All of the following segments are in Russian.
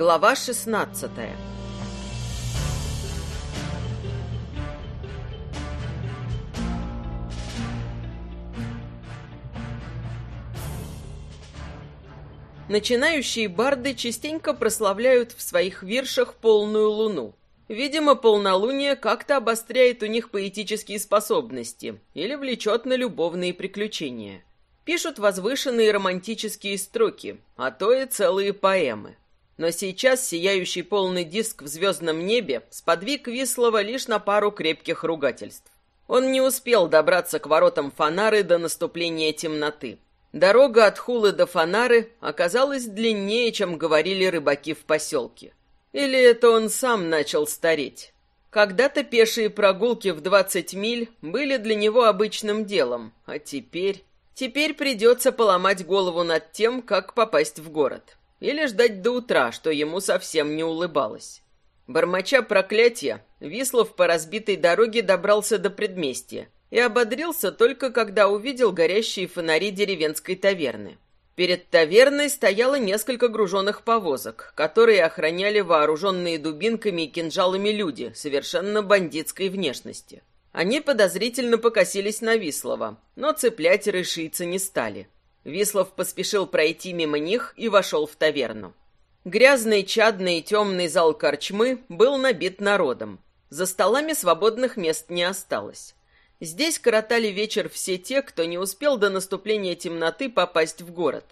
Глава 16 Начинающие барды частенько прославляют в своих виршах полную луну. Видимо, полнолуние как-то обостряет у них поэтические способности или влечет на любовные приключения. Пишут возвышенные романтические строки, а то и целые поэмы. Но сейчас сияющий полный диск в звездном небе сподвиг Вислова лишь на пару крепких ругательств. Он не успел добраться к воротам Фонары до наступления темноты. Дорога от Хулы до Фонары оказалась длиннее, чем говорили рыбаки в поселке. Или это он сам начал стареть? Когда-то пешие прогулки в 20 миль были для него обычным делом, а теперь... Теперь придется поломать голову над тем, как попасть в город. Или ждать до утра, что ему совсем не улыбалось. Бормоча проклятия, Вислов по разбитой дороге добрался до предместья и ободрился только когда увидел горящие фонари деревенской таверны. Перед таверной стояло несколько груженных повозок, которые охраняли вооруженные дубинками и кинжалами люди совершенно бандитской внешности. Они подозрительно покосились на Вислова, но цеплять решиться не стали. Вислов поспешил пройти мимо них и вошел в таверну. Грязный, чадный и темный зал корчмы был набит народом. За столами свободных мест не осталось. Здесь коротали вечер все те, кто не успел до наступления темноты попасть в город.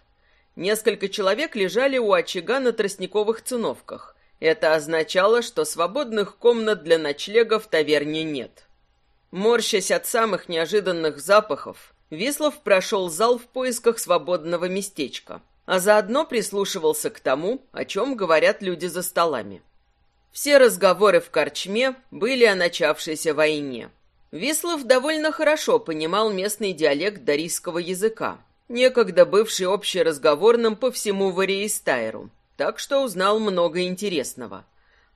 Несколько человек лежали у очага на тростниковых циновках. Это означало, что свободных комнат для ночлега в таверне нет. Морщась от самых неожиданных запахов, Вислов прошел зал в поисках свободного местечка, а заодно прислушивался к тому, о чем говорят люди за столами. Все разговоры в корчме были о начавшейся войне. Вислов довольно хорошо понимал местный диалект дарийского языка, некогда бывший общеразговорным по всему Вариестайру, так что узнал много интересного.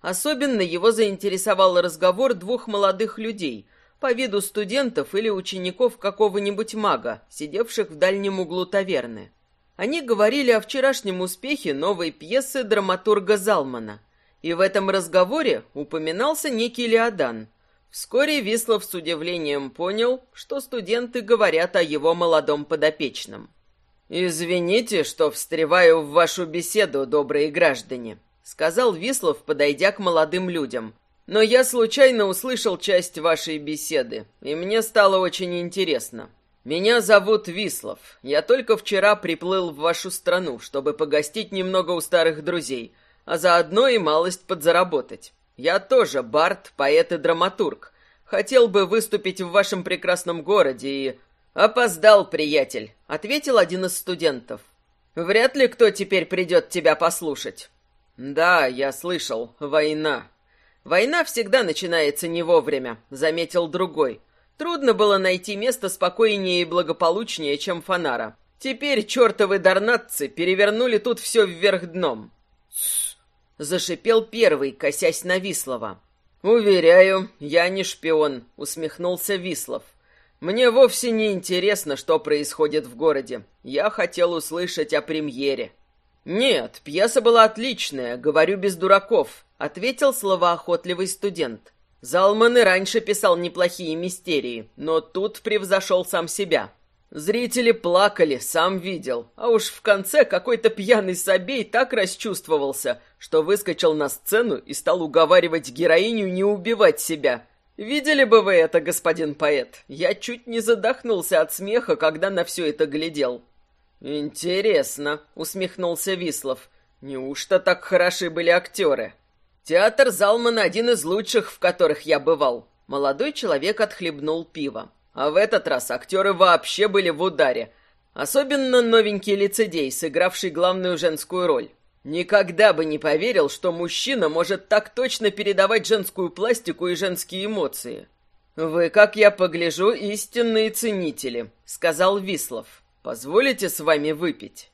Особенно его заинтересовал разговор двух молодых людей, по виду студентов или учеников какого-нибудь мага, сидевших в дальнем углу таверны. Они говорили о вчерашнем успехе новой пьесы драматурга Залмана, и в этом разговоре упоминался некий Леодан – Вскоре Вислов с удивлением понял, что студенты говорят о его молодом подопечном. «Извините, что встреваю в вашу беседу, добрые граждане», — сказал Вислов, подойдя к молодым людям. «Но я случайно услышал часть вашей беседы, и мне стало очень интересно. Меня зовут Вислов. Я только вчера приплыл в вашу страну, чтобы погостить немного у старых друзей, а заодно и малость подзаработать. Я тоже бард, поэт и драматург. Хотел бы выступить в вашем прекрасном городе и... Опоздал, приятель, ответил один из студентов. Вряд ли кто теперь придет тебя послушать. Да, я слышал, война. Война всегда начинается не вовремя, заметил другой. Трудно было найти место спокойнее и благополучнее, чем Фонара. Теперь чертовы дарнатцы перевернули тут все вверх дном. Тссс, Зашипел первый, косясь на Вислова. «Уверяю, я не шпион», — усмехнулся Вислов. «Мне вовсе не интересно, что происходит в городе. Я хотел услышать о премьере». «Нет, пьеса была отличная, говорю без дураков», — ответил словоохотливый студент. Залман и раньше писал неплохие мистерии, но тут превзошел сам себя. Зрители плакали, сам видел. А уж в конце какой-то пьяный собей так расчувствовался, что выскочил на сцену и стал уговаривать героиню не убивать себя. Видели бы вы это, господин поэт? Я чуть не задохнулся от смеха, когда на все это глядел. Интересно, усмехнулся Вислов. Неужто так хороши были актеры? Театр Залман один из лучших, в которых я бывал. Молодой человек отхлебнул пиво. А в этот раз актеры вообще были в ударе. Особенно новенький лицедей, сыгравший главную женскую роль. Никогда бы не поверил, что мужчина может так точно передавать женскую пластику и женские эмоции. «Вы, как я погляжу, истинные ценители», — сказал Вислов. «Позволите с вами выпить?»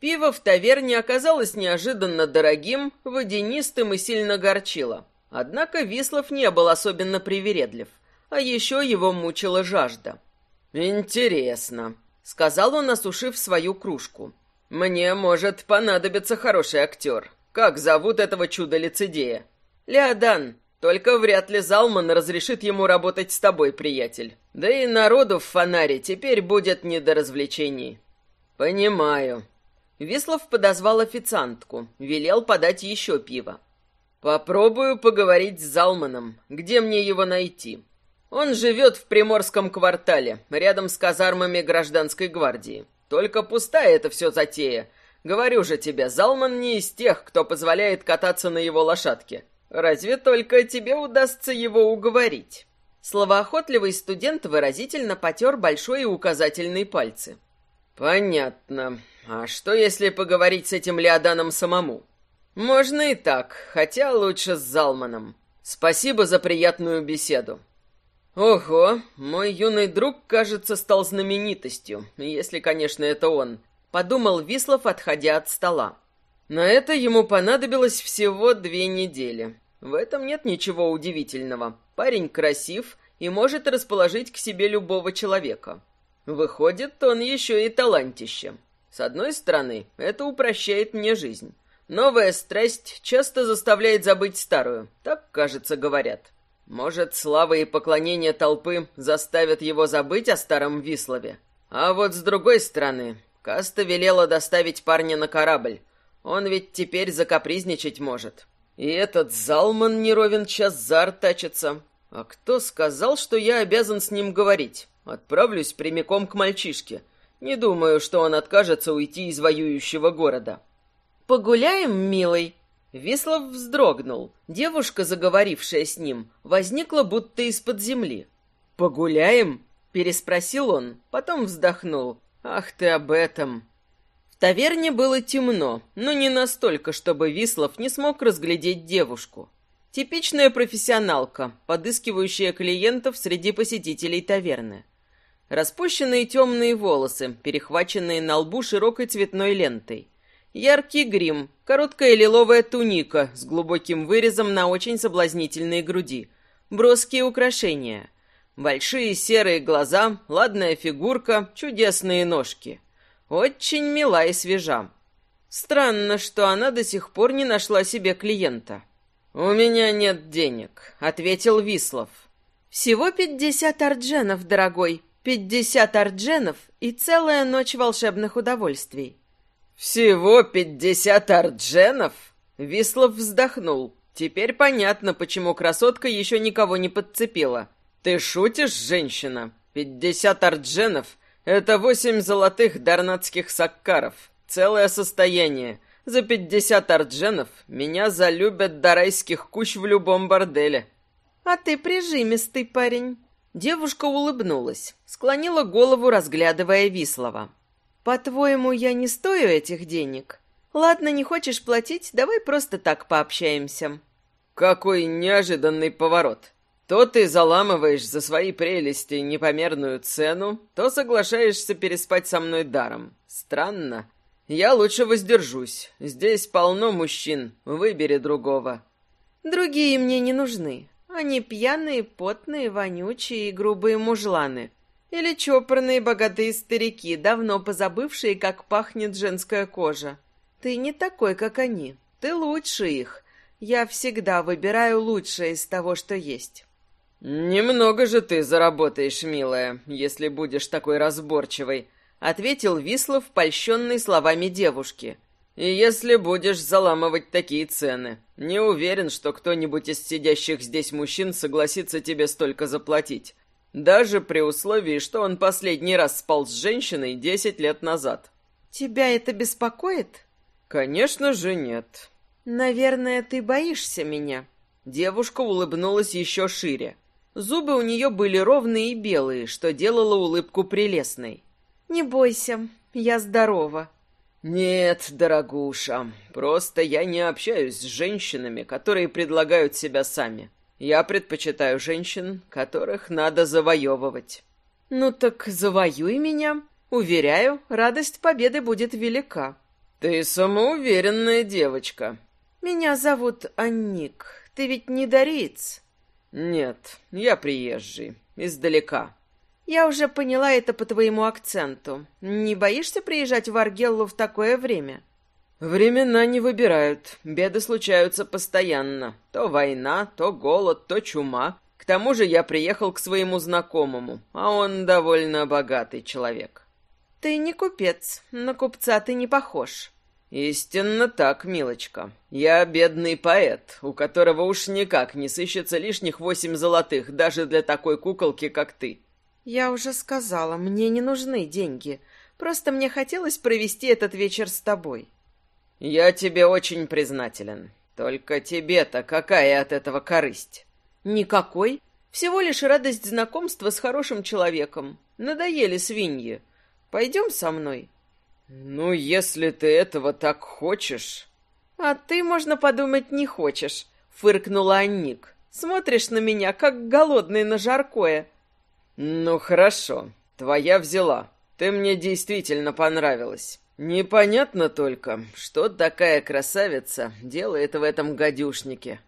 Пиво в таверне оказалось неожиданно дорогим, водянистым и сильно горчило. Однако Вислов не был особенно привередлив а еще его мучила жажда. «Интересно», — сказал он, осушив свою кружку. «Мне может понадобиться хороший актер. Как зовут этого чуда-лицедея? Леодан. Только вряд ли Залман разрешит ему работать с тобой, приятель. Да и народу в фонаре теперь будет не до развлечений. Понимаю. Вислов подозвал официантку, велел подать еще пиво. Попробую поговорить с Залманом. Где мне его найти? Он живет в Приморском квартале, рядом с казармами гражданской гвардии. Только пустая это все затея. Говорю же тебе, Залман не из тех, кто позволяет кататься на его лошадке. Разве только тебе удастся его уговорить. Словоохотливый студент выразительно потер большой и указательный пальцы. Понятно. А что, если поговорить с этим Леоданом самому? Можно и так, хотя лучше с Залманом. Спасибо за приятную беседу. Ого, мой юный друг, кажется, стал знаменитостью, если, конечно, это он, подумал Вислов, отходя от стола. На это ему понадобилось всего две недели. В этом нет ничего удивительного. Парень красив и может расположить к себе любого человека. Выходит, он еще и талантище. С одной стороны, это упрощает мне жизнь. Новая страсть часто заставляет забыть старую, так, кажется, говорят. Может, слава и поклонение толпы заставят его забыть о старом Вислове? А вот с другой стороны, Каста велела доставить парня на корабль. Он ведь теперь закапризничать может. И этот Залман не ровен час зар тачится. А кто сказал, что я обязан с ним говорить? Отправлюсь прямиком к мальчишке. Не думаю, что он откажется уйти из воюющего города. «Погуляем, милый?» Вислов вздрогнул. Девушка, заговорившая с ним, возникла будто из-под земли. «Погуляем?» — переспросил он, потом вздохнул. «Ах ты об этом!» Таверне было темно, но не настолько, чтобы Вислов не смог разглядеть девушку. Типичная профессионалка, подыскивающая клиентов среди посетителей таверны. Распущенные темные волосы, перехваченные на лбу широкой цветной лентой. Яркий грим, короткая лиловая туника с глубоким вырезом на очень соблазнительной груди, броские украшения, большие серые глаза, ладная фигурка, чудесные ножки. Очень мила и свежа. Странно, что она до сих пор не нашла себе клиента. «У меня нет денег», — ответил Вислов. «Всего пятьдесят ардженов, дорогой, пятьдесят ардженов и целая ночь волшебных удовольствий. «Всего пятьдесят ардженов?» Вислов вздохнул. «Теперь понятно, почему красотка еще никого не подцепила. Ты шутишь, женщина? Пятьдесят ардженов — это восемь золотых дарнатских саккаров. Целое состояние. За пятьдесят ардженов меня залюбят до райских кущ в любом борделе». «А ты прижимистый парень». Девушка улыбнулась, склонила голову, разглядывая Вислова. По-твоему, я не стою этих денег? Ладно, не хочешь платить, давай просто так пообщаемся. Какой неожиданный поворот. То ты заламываешь за свои прелести непомерную цену, то соглашаешься переспать со мной даром. Странно. Я лучше воздержусь. Здесь полно мужчин. Выбери другого. Другие мне не нужны. Они пьяные, потные, вонючие и грубые мужланы. Или чопорные богатые старики, давно позабывшие, как пахнет женская кожа. Ты не такой, как они. Ты лучше их. Я всегда выбираю лучшее из того, что есть. Немного же ты заработаешь, милая, если будешь такой разборчивой, ответил Вислов, польщенный словами девушки. И если будешь заламывать такие цены, не уверен, что кто-нибудь из сидящих здесь мужчин согласится тебе столько заплатить. Даже при условии, что он последний раз спал с женщиной десять лет назад. Тебя это беспокоит? Конечно же нет. Наверное, ты боишься меня. Девушка улыбнулась еще шире. Зубы у нее были ровные и белые, что делало улыбку прелестной. Не бойся, я здорова. Нет, дорогуша, просто я не общаюсь с женщинами, которые предлагают себя сами. Я предпочитаю женщин, которых надо завоевывать. Ну так завоюй меня. Уверяю, радость победы будет велика. Ты самоуверенная девочка. Меня зовут Анник. Ты ведь не дариц? Нет, я приезжий, издалека. Я уже поняла это по твоему акценту. Не боишься приезжать в Аргеллу в такое время? Времена не выбирают, беды случаются постоянно. То война, то голод, то чума. К тому же я приехал к своему знакомому, а он довольно богатый человек. Ты не купец, на купца ты не похож. Истинно так, милочка. Я бедный поэт, у которого уж никак не сыщется лишних восемь золотых, даже для такой куколки, как ты. Я уже сказала, мне не нужны деньги. Просто мне хотелось провести этот вечер с тобой. Я тебе очень признателен. Только тебе-то какая от этого корысть? Никакой. Всего лишь радость знакомства с хорошим человеком. Надоели свиньи. Пойдем со мной. Ну, если ты этого так хочешь. А ты, можно подумать, не хочешь, фыркнула Анник. Смотришь на меня, как голодный на жаркое. Ну, хорошо. Твоя взяла. Ты мне действительно понравилась. Непонятно только, что такая красавица делает в этом гадюшнике.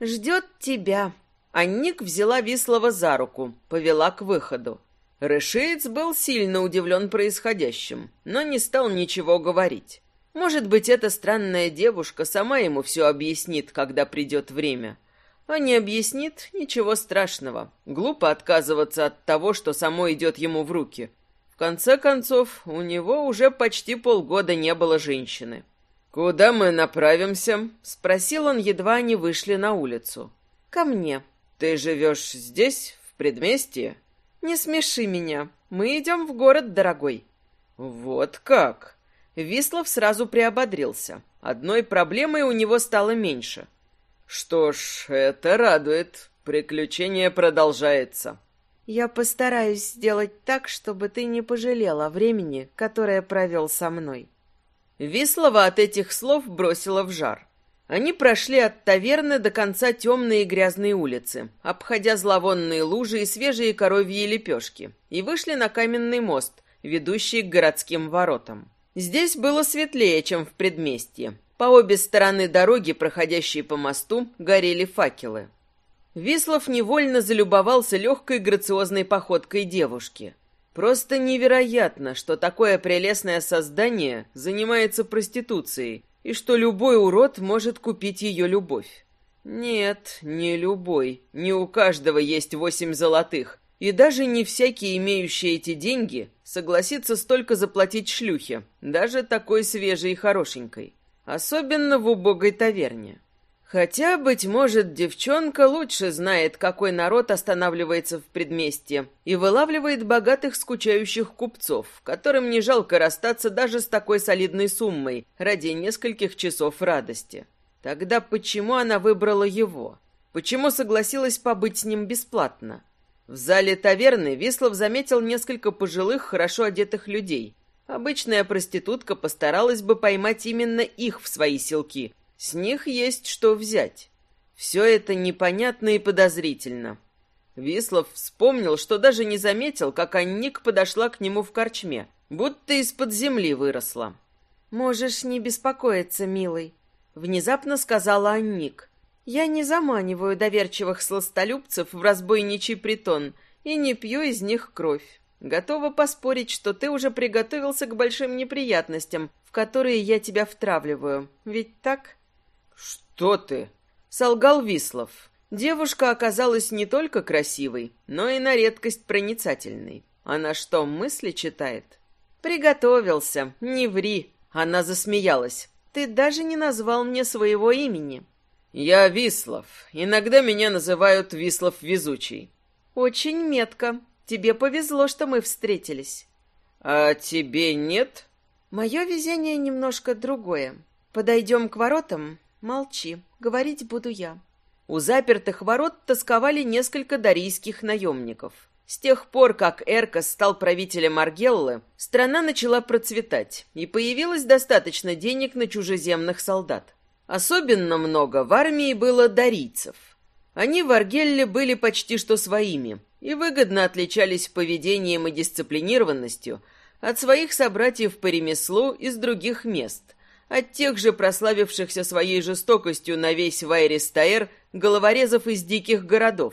Ждет тебя. Анник взяла Вислова за руку, повела к выходу. Решиец был сильно удивлен происходящим, но не стал ничего говорить. Может быть, эта странная девушка сама ему все объяснит, когда придет время. А не объяснит — ничего страшного. Глупо отказываться от того, что само идет ему в руки — конце концов, у него уже почти полгода не было женщины. «Куда мы направимся?» — спросил он, едва они вышли на улицу. «Ко мне». «Ты живешь здесь, в предместье?» «Не смеши меня. Мы идем в город, дорогой». «Вот как?» Вислов сразу приободрился. Одной проблемой у него стало меньше. «Что ж, это радует. Приключение продолжается». Я постараюсь сделать так, чтобы ты не пожалел о времени, которое провел со мной. Вислова от этих слов бросила в жар. Они прошли от таверны до конца темной и грязной улицы, обходя зловонные лужи и свежие коровьи лепешки, и вышли на каменный мост, ведущий к городским воротам. Здесь было светлее, чем в предместье. По обе стороны дороги, проходящей по мосту, горели факелы. Вислов невольно залюбовался легкой грациозной походкой девушки. Просто невероятно, что такое прелестное создание занимается проституцией, и что любой урод может купить ее любовь. Нет, не любой. Не у каждого есть восемь золотых. И даже не всякий, имеющий эти деньги, согласится столько заплатить шлюхе, даже такой свежей и хорошенькой. Особенно в убогой таверне. Хотя, быть может, девчонка лучше знает, какой народ останавливается в предместье и вылавливает богатых скучающих купцов, которым не жалко расстаться даже с такой солидной суммой ради нескольких часов радости. Тогда почему она выбрала его? Почему согласилась побыть с ним бесплатно? В зале таверны Вислов заметил несколько пожилых, хорошо одетых людей. Обычная проститутка постаралась бы поймать именно их в свои селки – с них есть что взять. Все это непонятно и подозрительно. Вислов вспомнил, что даже не заметил, как Анник подошла к нему в корчме, будто из-под земли выросла. «Можешь не беспокоиться, милый», — внезапно сказала Анник. «Я не заманиваю доверчивых сластолюбцев в разбойничий притон и не пью из них кровь. Готова поспорить, что ты уже приготовился к большим неприятностям, в которые я тебя втравливаю. Ведь так?» «Что ты?» — солгал Вислов. Девушка оказалась не только красивой, но и на редкость проницательной. Она что, мысли читает? «Приготовился, не ври!» Она засмеялась. «Ты даже не назвал мне своего имени». «Я Вислов. Иногда меня называют Вислов Везучий». «Очень метко. Тебе повезло, что мы встретились». «А тебе нет?» «Мое везение немножко другое. Подойдем к воротам, Молчи, говорить буду я. У запертых ворот тосковали несколько дарийских наемников. С тех пор, как Эркос стал правителем Аргеллы, страна начала процветать, и появилось достаточно денег на чужеземных солдат. Особенно много в армии было дарийцев. Они в Аргелле были почти что своими и выгодно отличались поведением и дисциплинированностью от своих собратьев по ремеслу из других мест – от тех же прославившихся своей жестокостью на весь Вайристаэр головорезов из диких городов,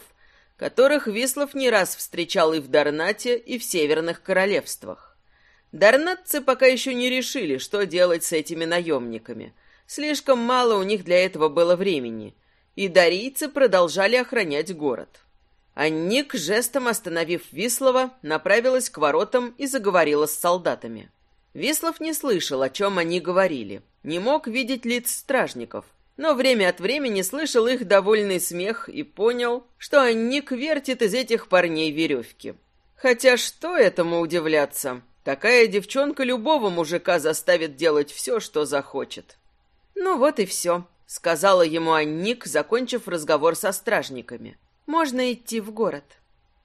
которых Вислов не раз встречал и в Дарнате, и в северных королевствах. Дарнатцы пока еще не решили, что делать с этими наемниками. Слишком мало у них для этого было времени. И дарийцы продолжали охранять город. А Ник, жестом остановив Вислова, направилась к воротам и заговорила с солдатами. Вислов не слышал, о чем они говорили. Не мог видеть лиц стражников, но время от времени слышал их довольный смех и понял, что Анник вертит из этих парней веревки. Хотя что этому удивляться? Такая девчонка любого мужика заставит делать все, что захочет. «Ну вот и все», — сказала ему Анник, закончив разговор со стражниками. «Можно идти в город».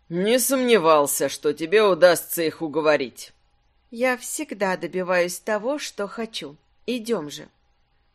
«Не сомневался, что тебе удастся их уговорить». «Я всегда добиваюсь того, что хочу. Идем же».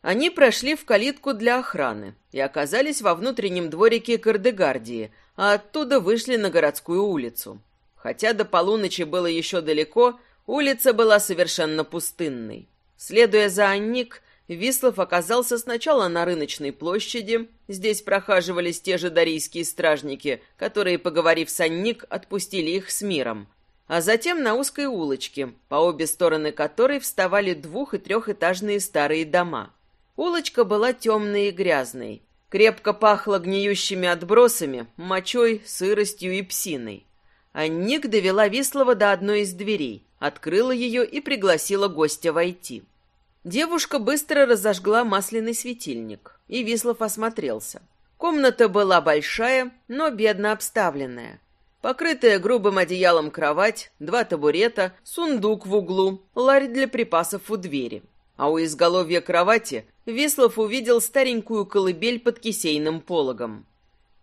Они прошли в калитку для охраны и оказались во внутреннем дворике Кардегардии, а оттуда вышли на городскую улицу. Хотя до полуночи было еще далеко, улица была совершенно пустынной. Следуя за Анник, Вислов оказался сначала на рыночной площади, здесь прохаживались те же дарийские стражники, которые, поговорив с Анник, отпустили их с миром, а затем на узкой улочке, по обе стороны которой вставали двух- и трехэтажные старые дома – Улочка была темной и грязной. Крепко пахло гниющими отбросами, мочой, сыростью и псиной. А Ник довела Вислова до одной из дверей, открыла ее и пригласила гостя войти. Девушка быстро разожгла масляный светильник, и Вислов осмотрелся. Комната была большая, но бедно обставленная. Покрытая грубым одеялом кровать, два табурета, сундук в углу, ларь для припасов у двери. А у изголовья кровати Вислов увидел старенькую колыбель под кисейным пологом.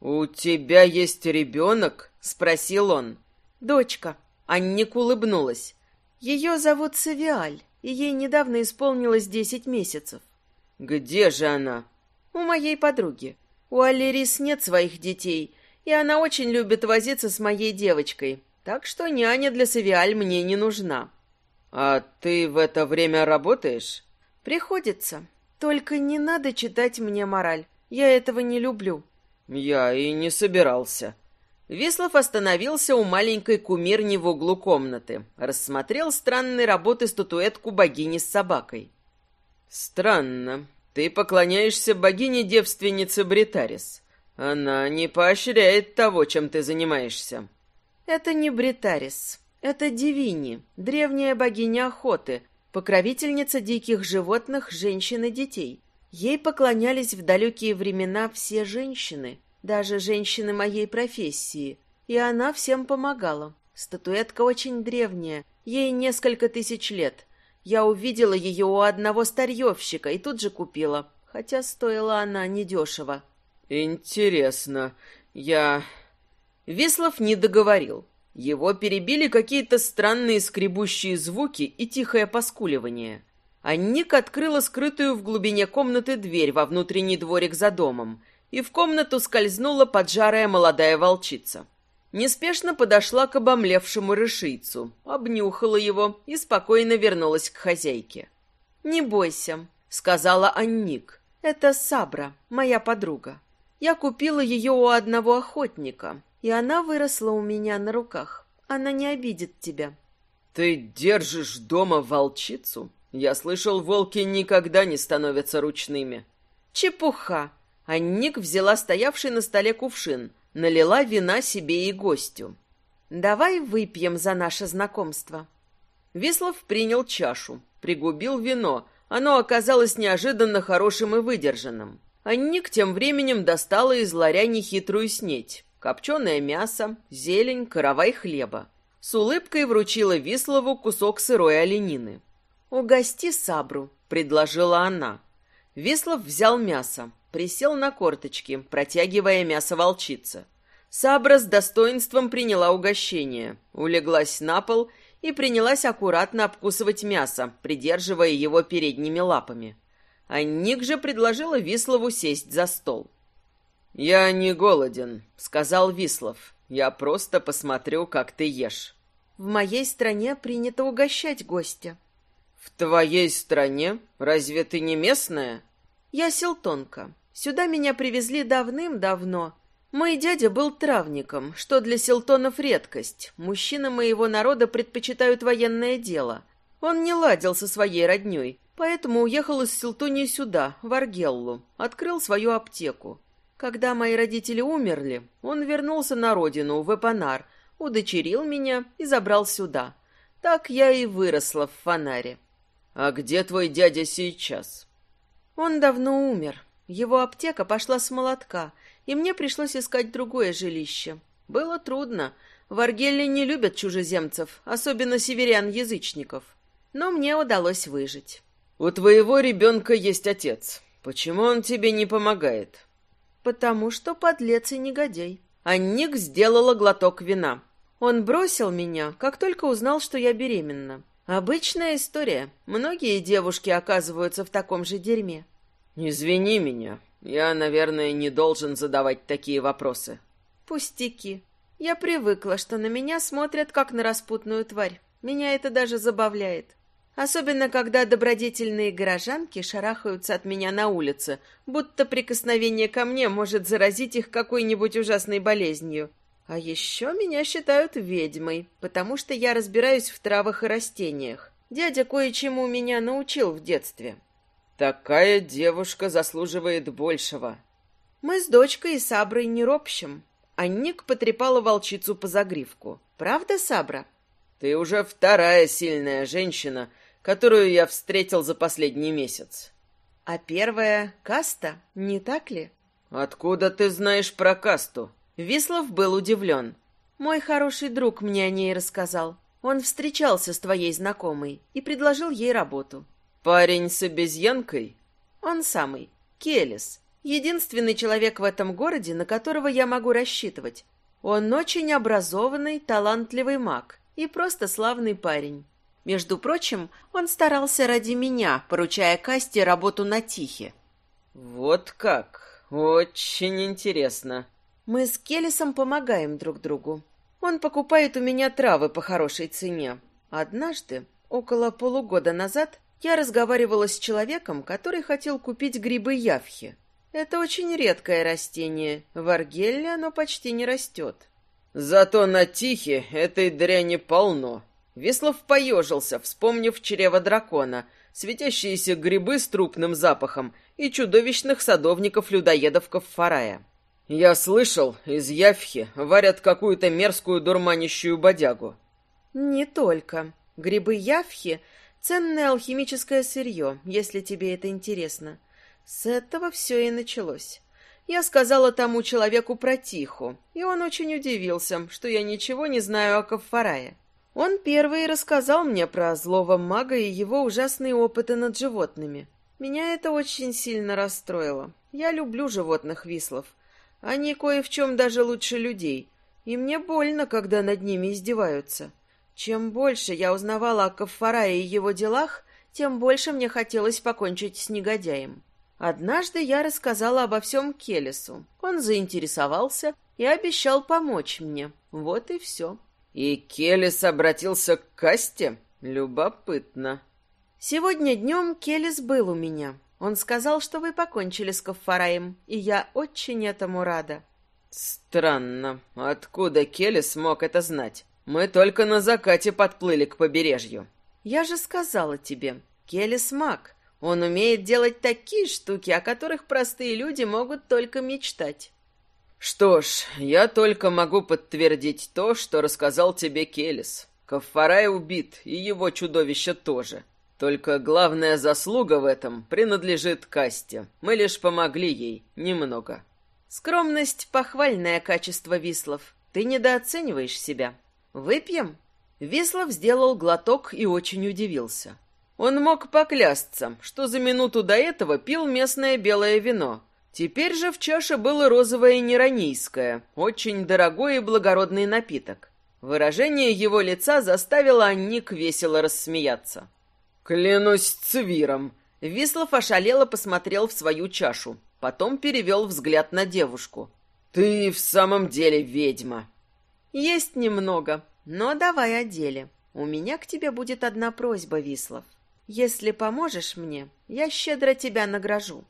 «У тебя есть ребенок?» — спросил он. «Дочка». Анник улыбнулась. «Ее зовут Савиаль, и ей недавно исполнилось десять месяцев». «Где же она?» «У моей подруги. У Аллерис нет своих детей, и она очень любит возиться с моей девочкой, так что няня для Савиаль мне не нужна». «А ты в это время работаешь?» «Приходится. Только не надо читать мне мораль. Я этого не люблю. Я и не собирался. Вислов остановился у маленькой кумирни в углу комнаты. Рассмотрел странной работы статуэтку богини с собакой. Странно. Ты поклоняешься богине-девственнице Бритарис. Она не поощряет того, чем ты занимаешься. Это не Бритарис. Это Дивини, древняя богиня охоты, покровительница диких животных, женщин и детей. Ей поклонялись в далекие времена все женщины, даже женщины моей профессии, и она всем помогала. Статуэтка очень древняя, ей несколько тысяч лет. Я увидела ее у одного старьевщика и тут же купила, хотя стоила она недешево. «Интересно, я...» Веслов не договорил. Его перебили какие-то странные скребущие звуки и тихое поскуливание. А Ник открыла скрытую в глубине комнаты дверь во внутренний дворик за домом, и в комнату скользнула поджарая молодая волчица. Неспешно подошла к обомлевшему рышийцу, обнюхала его и спокойно вернулась к хозяйке. «Не бойся», — сказала Анник. «Это Сабра, моя подруга. Я купила ее у одного охотника, и она выросла у меня на руках. Она не обидит тебя. Ты держишь дома волчицу? Я слышал, волки никогда не становятся ручными. Чепуха. А Ник взяла стоявший на столе кувшин, налила вина себе и гостю. Давай выпьем за наше знакомство. Вислов принял чашу, пригубил вино. Оно оказалось неожиданно хорошим и выдержанным. А Ник тем временем достала из ларя нехитрую снеть копченое мясо, зелень, каравай хлеба. С улыбкой вручила Вислову кусок сырой оленины. «Угости сабру», — предложила она. Вислов взял мясо, присел на корточки, протягивая мясо волчице. Сабра с достоинством приняла угощение, улеглась на пол и принялась аккуратно обкусывать мясо, придерживая его передними лапами. А Ник же предложила Вислову сесть за стол. «Я не голоден», — сказал Вислов. «Я просто посмотрю, как ты ешь». «В моей стране принято угощать гостя». «В твоей стране? Разве ты не местная?» «Я селтонка. Сюда меня привезли давным-давно. Мой дядя был травником, что для селтонов редкость. Мужчины моего народа предпочитают военное дело. Он не ладил со своей родней, поэтому уехал из Силтунии сюда, в Аргеллу, открыл свою аптеку. Когда мои родители умерли, он вернулся на родину, в Эпанар, удочерил меня и забрал сюда. Так я и выросла в фонаре. «А где твой дядя сейчас?» Он давно умер. Его аптека пошла с молотка, и мне пришлось искать другое жилище. Было трудно. В Аргелле не любят чужеземцев, особенно северян-язычников. Но мне удалось выжить. «У твоего ребенка есть отец. Почему он тебе не помогает?» «Потому что подлец и негодяй». Анник сделала глоток вина. Он бросил меня, как только узнал, что я беременна. Обычная история. Многие девушки оказываются в таком же дерьме. Извини меня. Я, наверное, не должен задавать такие вопросы. Пустяки. Я привыкла, что на меня смотрят как на распутную тварь. Меня это даже забавляет. Особенно, когда добродетельные горожанки шарахаются от меня на улице, будто прикосновение ко мне может заразить их какой-нибудь ужасной болезнью. А еще меня считают ведьмой, потому что я разбираюсь в травах и растениях. Дядя кое-чему меня научил в детстве. Такая девушка заслуживает большего. Мы с дочкой и Саброй не ропщем. А Ник потрепала волчицу по загривку. Правда, Сабра? Ты уже вторая сильная женщина, которую я встретил за последний месяц. А первая — Каста, не так ли? Откуда ты знаешь про Касту? Вислов был удивлен. «Мой хороший друг мне о ней рассказал. Он встречался с твоей знакомой и предложил ей работу». «Парень с обезьянкой?» «Он самый. Келес. Единственный человек в этом городе, на которого я могу рассчитывать. Он очень образованный, талантливый маг и просто славный парень. Между прочим, он старался ради меня, поручая Касте работу на Тихе». «Вот как? Очень интересно». Мы с Келесом помогаем друг другу. Он покупает у меня травы по хорошей цене. Однажды, около полугода назад, я разговаривала с человеком, который хотел купить грибы явхи. Это очень редкое растение. В Аргелле оно почти не растет. Зато на Тихе этой дряни полно. Веслов поежился, вспомнив чрево дракона, светящиеся грибы с трупным запахом и чудовищных садовников-людоедов Каффарая. Я слышал, из Явхи варят какую-то мерзкую дурманящую бодягу. Не только. Грибы Явхи — ценное алхимическое сырье, если тебе это интересно. С этого все и началось. Я сказала тому человеку про Тиху, и он очень удивился, что я ничего не знаю о Каффарае. Он первый рассказал мне про злого мага и его ужасные опыты над животными. Меня это очень сильно расстроило. Я люблю животных вислов. Они кое в чем даже лучше людей, и мне больно, когда над ними издеваются. Чем больше я узнавала о Каффарае и его делах, тем больше мне хотелось покончить с негодяем. Однажды я рассказала обо всем Келесу. Он заинтересовался и обещал помочь мне. Вот и все. И Келес обратился к Касте? Любопытно. Сегодня днем Келес был у меня. Он сказал, что вы покончили с Каффараем, и я очень этому рада. Странно. Откуда Келли смог это знать? Мы только на закате подплыли к побережью. Я же сказала тебе, Келлис маг. Он умеет делать такие штуки, о которых простые люди могут только мечтать. Что ж, я только могу подтвердить то, что рассказал тебе Келлис. Каффарай убит, и его чудовище тоже. Только главная заслуга в этом принадлежит Касте. Мы лишь помогли ей немного. Скромность — похвальное качество Вислов. Ты недооцениваешь себя. Выпьем?» Вислов сделал глоток и очень удивился. Он мог поклясться, что за минуту до этого пил местное белое вино. Теперь же в чаше было розовое неронийское, очень дорогой и благородный напиток. Выражение его лица заставило Анник весело рассмеяться. «Клянусь цвиром!» Вислов ошалело посмотрел в свою чашу, потом перевел взгляд на девушку. «Ты в самом деле ведьма!» «Есть немного, но давай о деле. У меня к тебе будет одна просьба, Вислов. Если поможешь мне, я щедро тебя награжу».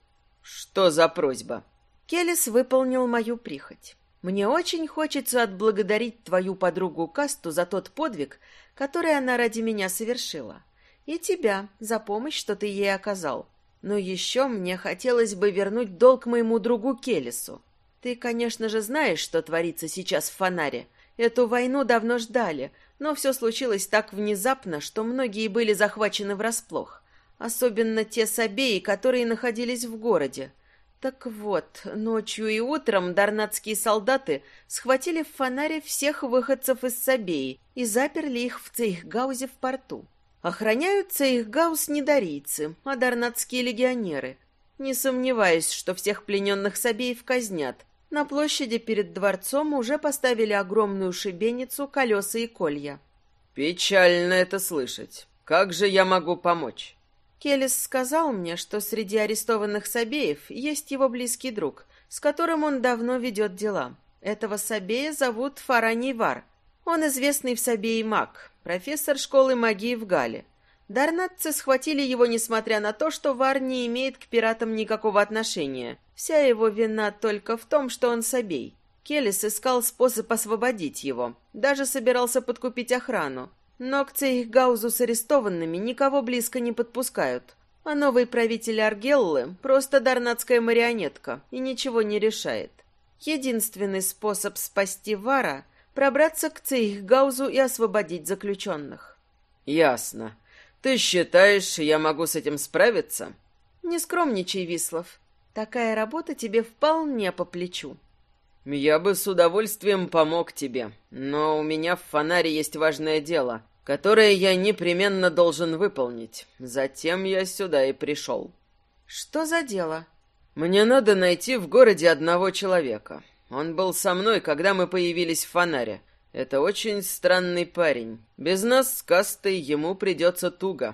«Что за просьба?» Келес выполнил мою прихоть. Мне очень хочется отблагодарить твою подругу Касту за тот подвиг, который она ради меня совершила. И тебя за помощь, что ты ей оказал. Но еще мне хотелось бы вернуть долг моему другу Келесу. Ты, конечно же, знаешь, что творится сейчас в Фонаре. Эту войну давно ждали, но все случилось так внезапно, что многие были захвачены врасплох. Особенно те сабеи, которые находились в городе. Так вот, ночью и утром дарнатские солдаты схватили в фонаре всех выходцев из Сабеи и заперли их в Цейхгаузе в порту. Охраняют Цейхгауз не дарийцы, а дарнатские легионеры. Не сомневаюсь, что всех плененных Сабеев казнят. На площади перед дворцом уже поставили огромную шибеницу, колеса и колья. «Печально это слышать. Как же я могу помочь?» Келлис сказал мне, что среди арестованных Сабеев есть его близкий друг, с которым он давно ведет дела. Этого Сабея зовут Фараний Вар. Он известный в Сабее маг, профессор школы магии в Гале. Дарнатцы схватили его, несмотря на то, что Вар не имеет к пиратам никакого отношения. Вся его вина только в том, что он Сабей. Келлис искал способ освободить его. Даже собирался подкупить охрану. Но к Цейхгаузу с арестованными никого близко не подпускают. А новый правитель Аргеллы просто дарнатская марионетка и ничего не решает. Единственный способ спасти Вара — пробраться к Цейхгаузу и освободить заключенных. «Ясно. Ты считаешь, я могу с этим справиться?» «Не скромничай, Вислов. Такая работа тебе вполне по плечу». «Я бы с удовольствием помог тебе, но у меня в фонаре есть важное дело, которое я непременно должен выполнить. Затем я сюда и пришел». «Что за дело?» «Мне надо найти в городе одного человека. Он был со мной, когда мы появились в фонаре. Это очень странный парень. Без нас с Кастой ему придется туго».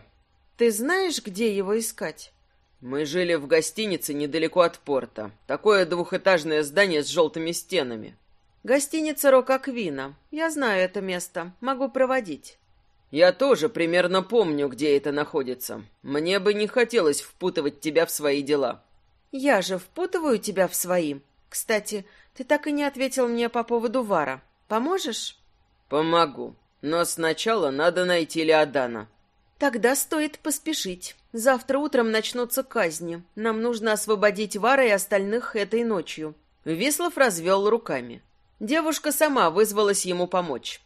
«Ты знаешь, где его искать?» Мы жили в гостинице недалеко от порта. Такое двухэтажное здание с желтыми стенами. Гостиница Рокаквина. Я знаю это место. Могу проводить. Я тоже примерно помню, где это находится. Мне бы не хотелось впутывать тебя в свои дела. Я же впутываю тебя в свои. Кстати, ты так и не ответил мне по поводу Вара. Поможешь? Помогу. Но сначала надо найти Леодана. Тогда стоит поспешить. Завтра утром начнутся казни. Нам нужно освободить Вара и остальных этой ночью. Вислов развел руками. Девушка сама вызвалась ему помочь.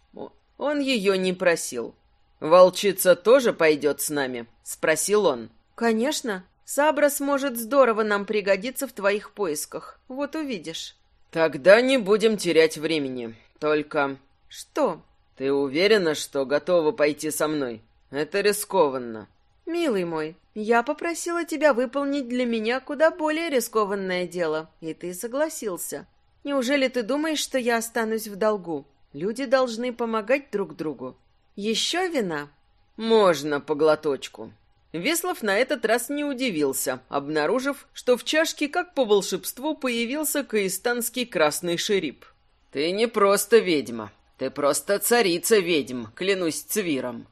Он ее не просил. «Волчица тоже пойдет с нами?» — спросил он. «Конечно. Сабра сможет здорово нам пригодиться в твоих поисках. Вот увидишь». «Тогда не будем терять времени. Только...» «Что?» «Ты уверена, что готова пойти со мной?» Это рискованно. Милый мой, я попросила тебя выполнить для меня куда более рискованное дело, и ты согласился. Неужели ты думаешь, что я останусь в долгу? Люди должны помогать друг другу. Еще вина? Можно по глоточку. Веслов на этот раз не удивился, обнаружив, что в чашке, как по волшебству, появился каистанский красный шерип. «Ты не просто ведьма, ты просто царица ведьм, клянусь цвиром».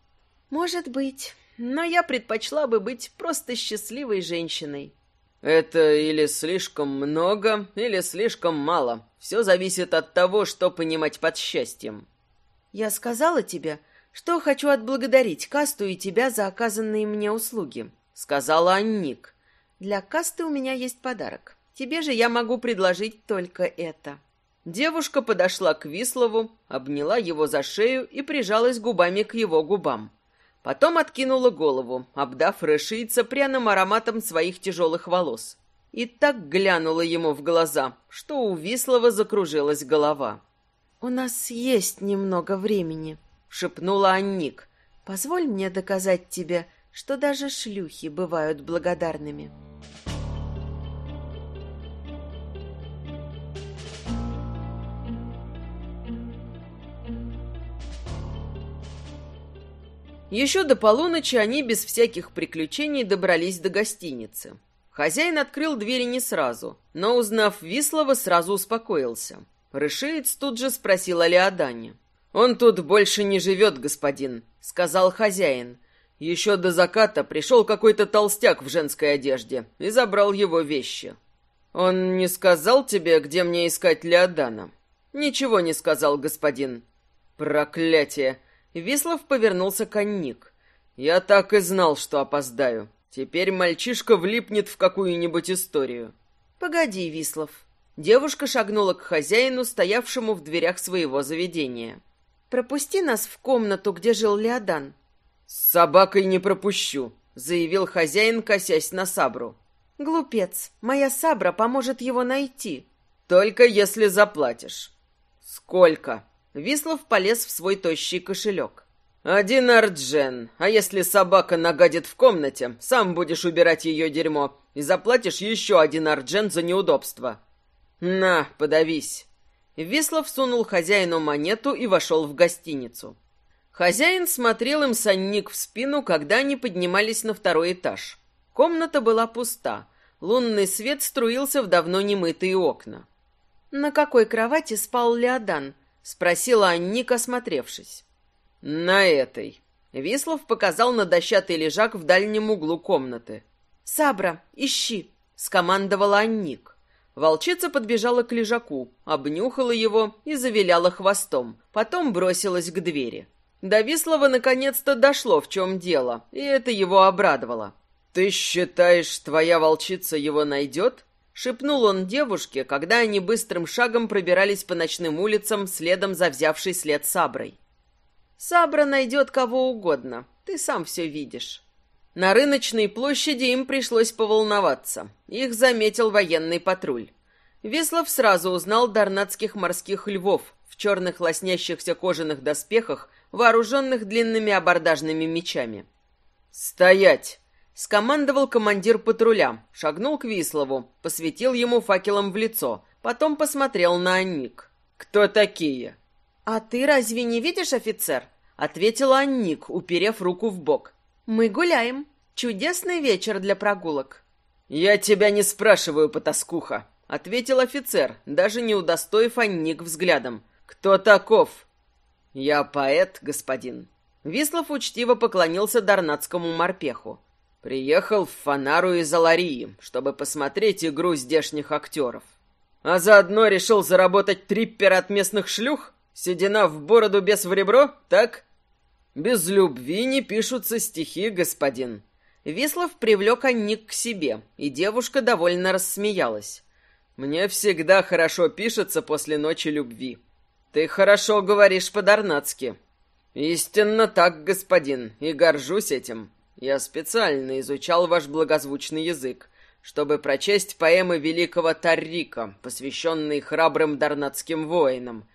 Может быть, но я предпочла бы быть просто счастливой женщиной. Это или слишком много, или слишком мало. Все зависит от того, что понимать под счастьем. Я сказала тебе, что хочу отблагодарить Касту и тебя за оказанные мне услуги, сказала Анник. Для Касты у меня есть подарок. Тебе же я могу предложить только это. Девушка подошла к Вислову, обняла его за шею и прижалась губами к его губам. Потом откинула голову, обдав решийца пряным ароматом своих тяжелых волос. И так глянула ему в глаза, что у Вислова закружилась голова. «У нас есть немного времени», — шепнула Анник. «Позволь мне доказать тебе, что даже шлюхи бывают благодарными». Еще до полуночи они без всяких приключений добрались до гостиницы. Хозяин открыл двери не сразу, но, узнав Вислова, сразу успокоился. Рышеец тут же спросил о Леодане. «Он тут больше не живет, господин», — сказал хозяин. Еще до заката пришел какой-то толстяк в женской одежде и забрал его вещи. «Он не сказал тебе, где мне искать Леодана?» «Ничего не сказал, господин». «Проклятие! Вислов повернулся к Анник. Я так и знал, что опоздаю. Теперь мальчишка влипнет в какую-нибудь историю. Погоди, Вислов. Девушка шагнула к хозяину, стоявшему в дверях своего заведения. Пропусти нас в комнату, где жил Леодан. С собакой не пропущу, заявил хозяин, косясь на Сабру. Глупец, моя Сабра поможет его найти. Только если заплатишь. Сколько? Вислов полез в свой тощий кошелек. «Один арджен, а если собака нагадит в комнате, сам будешь убирать ее дерьмо и заплатишь еще один арджен за неудобство». «На, подавись». Вислов сунул хозяину монету и вошел в гостиницу. Хозяин смотрел им сонник в спину, когда они поднимались на второй этаж. Комната была пуста. Лунный свет струился в давно немытые окна. «На какой кровати спал Леодан?» — спросила Анника, осмотревшись. «На этой». Вислов показал на дощатый лежак в дальнем углу комнаты. «Сабра, ищи!» — скомандовала Анник. Волчица подбежала к лежаку, обнюхала его и завиляла хвостом, потом бросилась к двери. До Вислова наконец-то дошло, в чем дело, и это его обрадовало. «Ты считаешь, твоя волчица его найдет?» — шепнул он девушке, когда они быстрым шагом пробирались по ночным улицам следом за взявшей след Саброй. Сабра найдет кого угодно, ты сам все видишь. На рыночной площади им пришлось поволноваться. Их заметил военный патруль. Веслов сразу узнал дарнатских морских львов в черных лоснящихся кожаных доспехах, вооруженных длинными абордажными мечами. «Стоять!» — скомандовал командир патруля, шагнул к Вислову, посветил ему факелом в лицо, потом посмотрел на Анник. «Кто такие?» «А ты разве не видишь, офицер?» — ответила Анник, уперев руку в бок. «Мы гуляем. Чудесный вечер для прогулок». «Я тебя не спрашиваю, потаскуха», — ответил офицер, даже не удостоив Анник взглядом. «Кто таков?» «Я поэт, господин». Вислов учтиво поклонился дарнатскому морпеху. Приехал в Фанару из Аларии, чтобы посмотреть игру здешних актеров. А заодно решил заработать триппер от местных шлюх? Седина в бороду, без в ребро, так? Без любви не пишутся стихи, господин. Вислов привлек Анник к себе, и девушка довольно рассмеялась. Мне всегда хорошо пишется после ночи любви. Ты хорошо говоришь по-дарнацки. Истинно так, господин, и горжусь этим. Я специально изучал ваш благозвучный язык, чтобы прочесть поэмы великого Таррика, посвященные храбрым дарнатским воинам,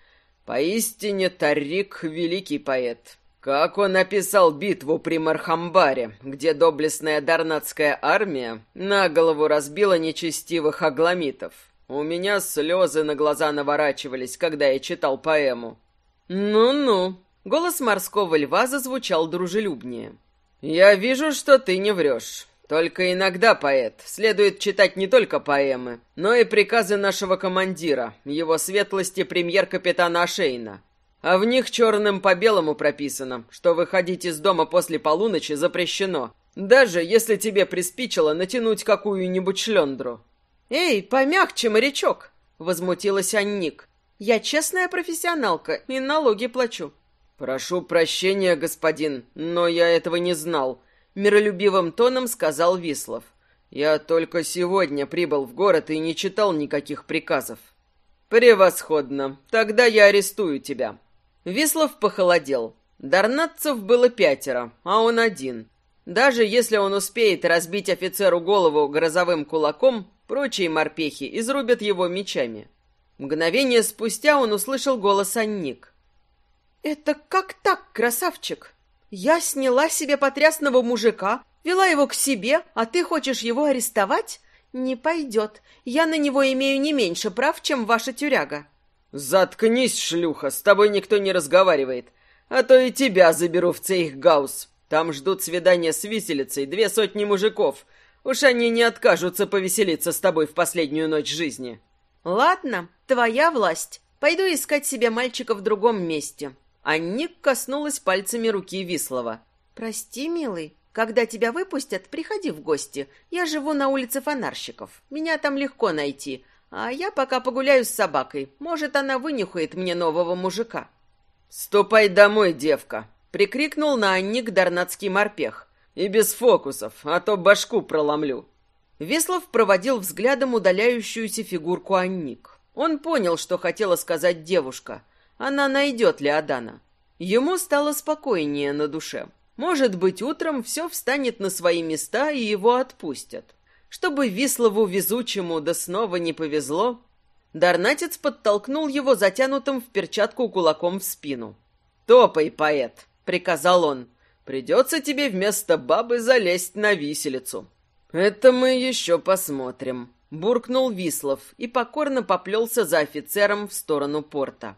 Поистине Тарик — великий поэт. Как он описал битву при Мархамбаре, где доблестная дарнатская армия на голову разбила нечестивых агламитов. У меня слезы на глаза наворачивались, когда я читал поэму. «Ну-ну», — голос морского льва зазвучал дружелюбнее. «Я вижу, что ты не врешь. Только иногда, поэт, следует читать не только поэмы, но и приказы нашего командира, его светлости премьер-капитана Ашейна. А в них черным по белому прописано, что выходить из дома после полуночи запрещено, даже если тебе приспичило натянуть какую-нибудь шлендру. «Эй, помягче, морячок!» — возмутилась Анник. «Я честная профессионалка и налоги плачу». «Прошу прощения, господин, но я этого не знал», миролюбивым тоном сказал Вислов. Я только сегодня прибыл в город и не читал никаких приказов. Превосходно. Тогда я арестую тебя. Вислов похолодел. Дарнатцев было пятеро, а он один. Даже если он успеет разбить офицеру голову грозовым кулаком, прочие морпехи изрубят его мечами. Мгновение спустя он услышал голос Анник. «Это как так, красавчик?» Я сняла себе потрясного мужика, вела его к себе, а ты хочешь его арестовать? Не пойдет. Я на него имею не меньше прав, чем ваша тюряга. Заткнись, шлюха, с тобой никто не разговаривает. А то и тебя заберу в Цейхгаус. Там ждут свидания с виселицей две сотни мужиков. Уж они не откажутся повеселиться с тобой в последнюю ночь жизни. Ладно, твоя власть. Пойду искать себе мальчика в другом месте. Анник коснулась пальцами руки Вислова. «Прости, милый, когда тебя выпустят, приходи в гости. Я живу на улице фонарщиков. Меня там легко найти. А я пока погуляю с собакой. Может, она вынюхает мне нового мужика». «Ступай домой, девка!» — прикрикнул на Анник дарнатский морпех. «И без фокусов, а то башку проломлю». Веслов проводил взглядом удаляющуюся фигурку Анник. Он понял, что хотела сказать девушка. Она найдет Леодана. Ему стало спокойнее на душе. Может быть, утром все встанет на свои места, и его отпустят. Чтобы Вислову везучему да снова не повезло, Дарнатец подтолкнул его затянутым в перчатку кулаком в спину. «Топай, поэт!» — приказал он. «Придется тебе вместо бабы залезть на виселицу». «Это мы еще посмотрим», — буркнул Вислов и покорно поплелся за офицером в сторону порта.